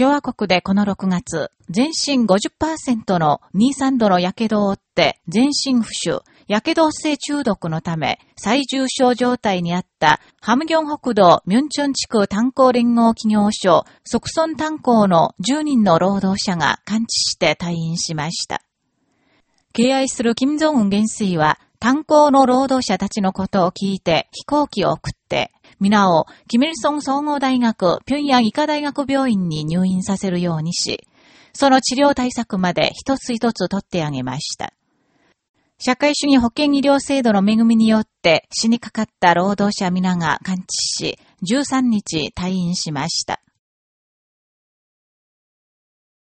共和国でこの6月、全身50%の23度の火傷を負って全身不腫、火傷性中毒のため最重症状態にあったハムギョン北道ミュンチョン地区炭鉱連合企業所即村炭鉱の10人の労働者が完治して退院しました。敬愛する金正恩元帥は炭鉱の労働者たちのことを聞いて飛行機を送って、皆を、キミルソン総合大学、平壌医科大学病院に入院させるようにし、その治療対策まで一つ一つ取ってあげました。社会主義保険医療制度の恵みによって死にかかった労働者皆が完治し、13日退院しました。